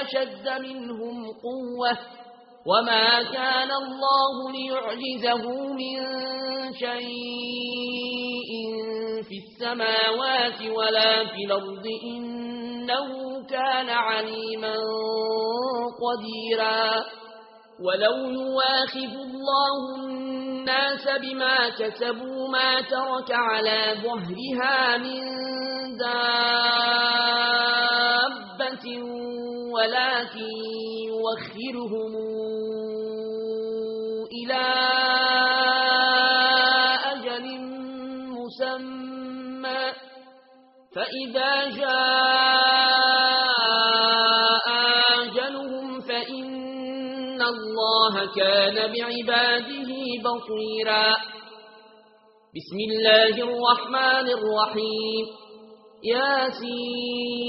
أشد منهم قوة وما كان الله ليعجزه من شيء في السماوات ولا في الأرض إنه كان عليما قديرا ولو يواخذ الله الناس بما كسبوا ما ترك على ظهرها من دار ولكن يوخرهم إلى أجل مسمى. فإذا جاء أجلهم فإن الله كان بعباده بطيرا بسم الله الرحمن الرحيم. ياسين.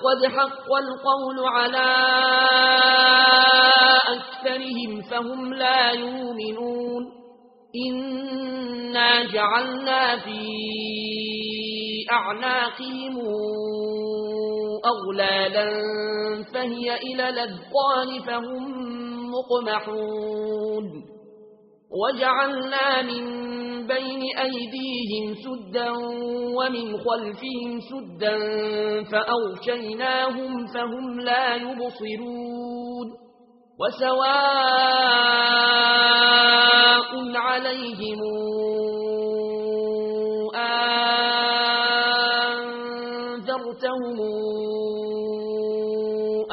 فقد حق القول على أكثرهم فهم لا يؤمنون. إنا جعلنا في أعناقهم أغلالا فهي إلى لذقان فهم مقمحون. وجعلنا من بين أيديهم سدا ومن خلفهم سدا فأغشيناهم فهم لا يبصرون وسواء عليهم أنذرتهم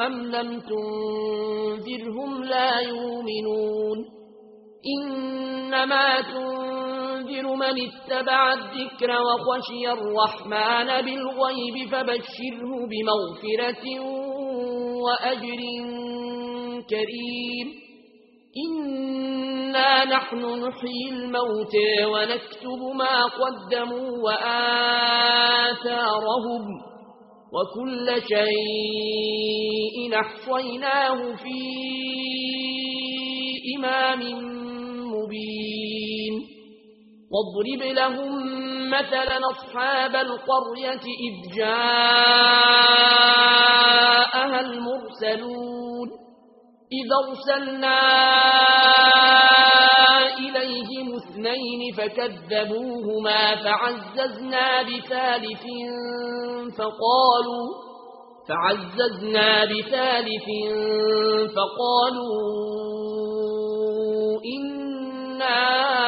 أم لم تنذرهم لا يؤمنون إنما تنذرهم تنذر من اتبع الذكر وخشي الرحمن بالغيب فبشره بمغفرة وأجر كريم. إنا نحن نحيي الموتى ونكتب ما قدموا وآثارهم وكل شيء نحصيناه في إمام مبين. واضرب لهم مثلا أصحاب القرية إذ جاءها المرسلون إذا أرسلنا إليهم اثنين فكذبوهما فعززنا بثالث فقالوا فعززنا بثالث فقالوا إنا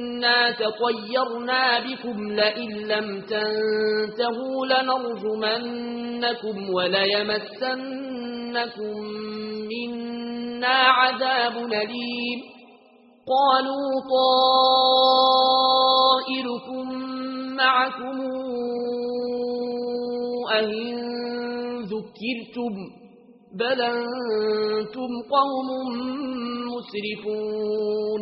إنا تطيرنا بكم لئن لم تنتهوا لنرجمنكم وليمسنكم منا عذاب أَلِيمٌ قالوا طائركم معكم أهن ذكرتم بل أنتم قوم مسرفون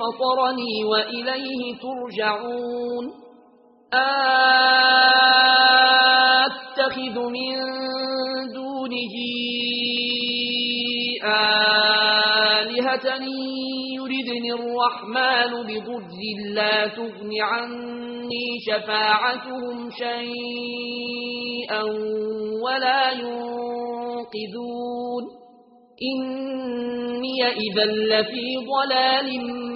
فطرني وإليه ترجعون. أتخذ من دونه آلهة يردني الرحمن بضر لا تغن عني شفاعتهم شيئا ولا ينقذون. إني إذا لفي ضلال مبين